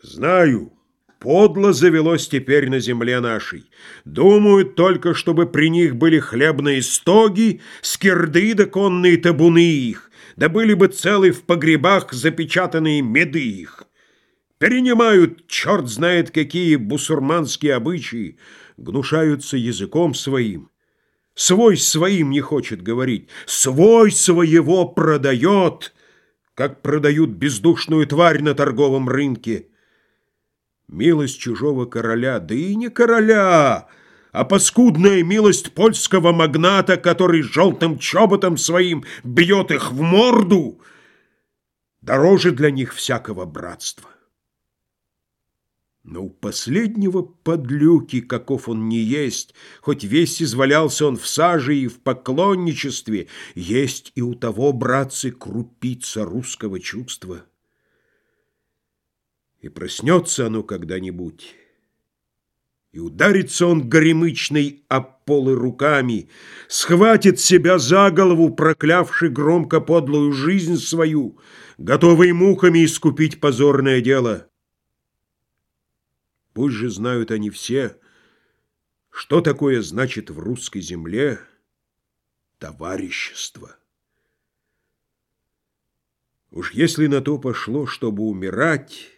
Знаю, подло завелось теперь на земле нашей. Думают только, чтобы при них были хлебные стоги, скирды да конные табуны их, да были бы целы в погребах запечатанные меды их. Перенимают черт знает какие бусурманские обычаи, гнушаются языком своим. Свой своим не хочет говорить, свой своего продает, как продают бездушную тварь на торговом рынке. Милость чужого короля, да и не короля, а паскудная милость польского магната, который желтым чоботом своим бьет их в морду, дороже для них всякого братства. Но у последнего подлюки, каков он не есть, хоть весь извалялся он в саже и в поклонничестве, есть и у того, братцы, крупица русского чувства. И проснется оно когда-нибудь, и ударится он горемычной об полы руками, схватит себя за голову, проклявший громко подлую жизнь свою, готовый муками искупить позорное дело. Пусть же знают они все, что такое значит в русской земле товарищество. Уж если на то пошло, чтобы умирать,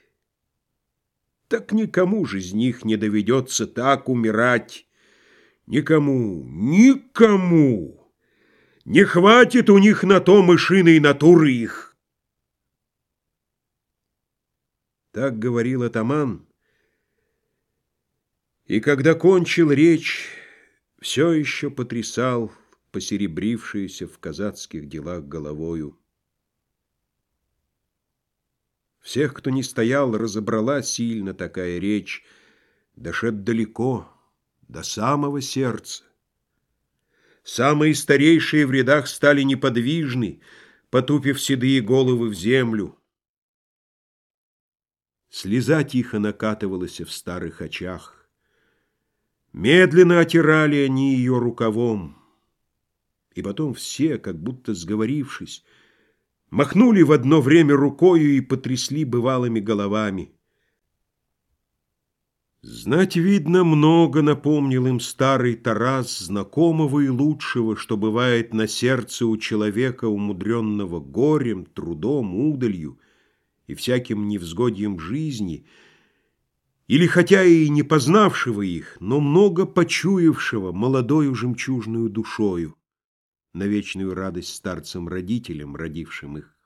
так никому же из них не доведется так умирать. Никому, никому. Не хватит у них на то мышиной натуры их. Так говорил атаман, и когда кончил речь, все еще потрясал посеребрившуюся в казацких делах головою. Всех, кто не стоял, разобрала сильно такая речь, дошед далеко, до самого сердца. Самые старейшие в рядах стали неподвижны, потупив седые головы в землю. Слеза тихо накатывалась в старых очах. Медленно отирали они ее рукавом. И потом все, как будто сговорившись, махнули в одно время рукою и потрясли бывалыми головами. Знать, видно, много напомнил им старый Тарас, знакомого и лучшего, что бывает на сердце у человека, умудренного горем, трудом, удалью и всяким невзгодьем жизни — или хотя и не познавшего их, но много почуявшего молодою жемчужную душою, на вечную радость старцам-родителям, родившим их.